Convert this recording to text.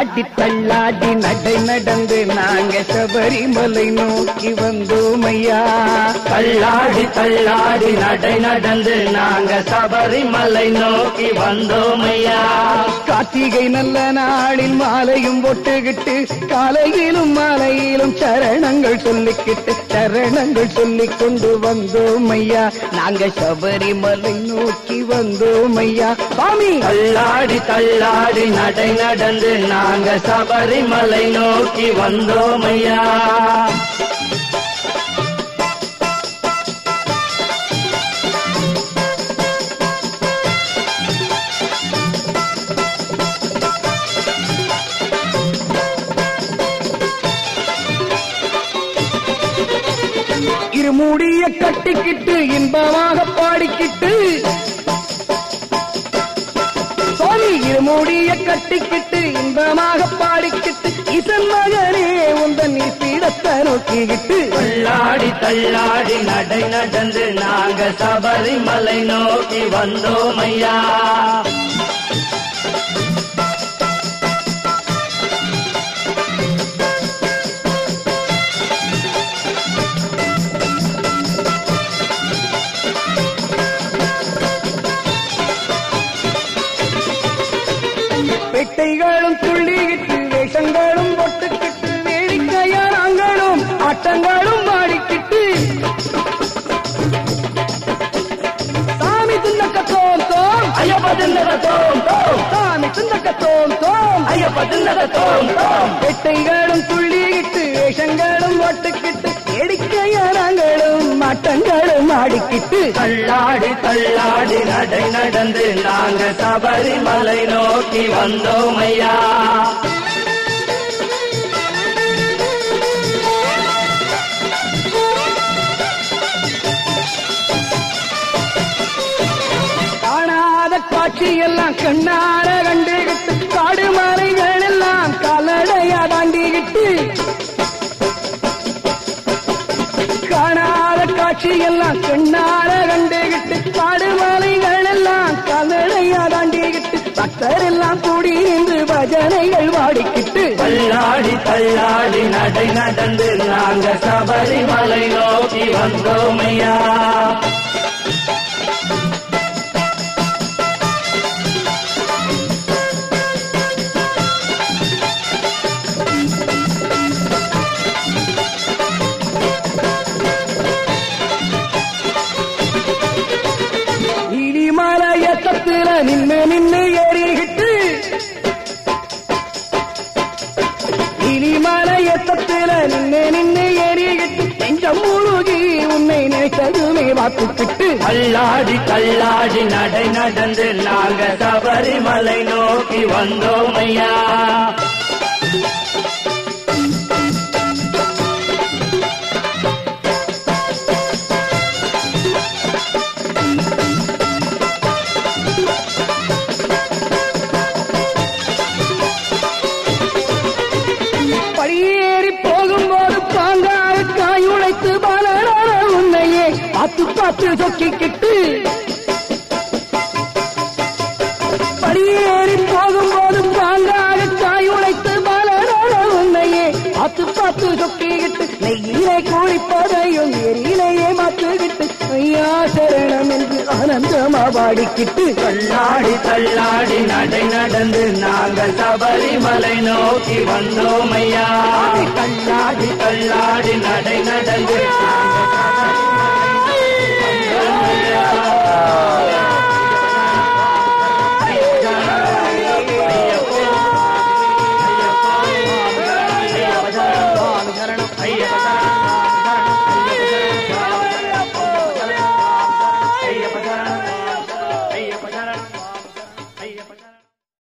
ஆட்டி தள்ளாடி நடை நடந்து நாங்க சபரிமலை நோக்கி வந்தோம் ஐயா தள்ளாடி தள்ளாடி நடை நடந்து நாங்க சபரிமலை நோக்கி வந்தோம் ஐயா கார்த்திகை நல்ல நாளில் மாலையும் ஒட்டுகிட்டு காலையிலும் மாலையிலும் சரணங்கள் சொல்லிக்கிட்டு சரணங்கள் சொல்லிக் கொண்டு வந்தோம் ஐயா நாங்க சபரிமலை நோக்கி வந்தோம் ஐயா சாமி தள்ளாடி தள்ளாடி நடை நடந்து நான் நாங்க சபரிமலை நோக்கி வந்தோம் ஐயா இருமூடிய கட்டிக்கிட்டு இன்பமாக பாடிக்கிட்டு இருமூடிய கட்டிக்கிட்டு இன்பமாக பாடிக்கிட்டு இசன் மகனே உந்தன் பீடத்தை நோக்கிக்கிட்டு. தள்ளாடி தள்ளாடி நடை நடந்து நாங்க சபரிமலை நோக்கி வந்தோம் ஐயா. பெட்டைகளும் துள்ளிக்கிட்டு வேஷங்களும் பொட்டுக்கிட்டு வேடிக்கையாரங்களும் ஆட்டங்களும் ஆடிக்கிட்டு சாமி துண்டக்க தோம் தோம். ஐயப்ப தின்னக தோம் தோம். சாமி துண்டக்க தோம் தோம். ஐயப்ப தோம் தோம். ஆடிக்கிட்டு தள்ளாடி தள்ளாடி நடை நடந்து நாங்க சபரிமலை நோக்கி வந்தோம் ஐயா காட்சியெல்லாம் கண்ணார கண்டுகிட்டு காட்சி எல்லாம் கண்ணார கண்டுகிட்டு பாடுமலைகள் எல்லாம் காலடையா தாண்டிக்கிட்டு பக்தர் எல்லாம் கூடி நின்று பஜனைகள் வாடிக்கிட்டு. தள்ளாடி தள்ளாடி நடை நடந்து நாங்க சபரிமலை நோக்கி வந்தோமையா நின்னு நின்னு ஏறிக்கிட்டு இடிமலையத்தத்துல நின்னு நின்னு ஏறிக்கிட்டு நெஞ்சம் முழுகி உன்னை நினைத்ததுமே வாக்குக்கிட்டு. கல்லாடி கல்லாடி நடை நடந்து நாங்க சபரிமலை நோக்கி வந்தோம் பார்த்து சொக்கிக்கிட்டு படியேறி போகும்போது பாங்காக காயுழைத்து பலரான உன்னையே. பார்த்து பார்த்து சொக்கிக்கிட்டு நெய்யிலே குளிப்பதையும் எரியிலேயே மாத்துக்கிட்டு ஐயா சரணம் என்று ஆனந்தமா பாடிக்கிட்டு தள்ளாடி தள்ளாடி நடை நடந்து நாங்க சபரிமலை நோக்கி வந்தோம் ஐயா.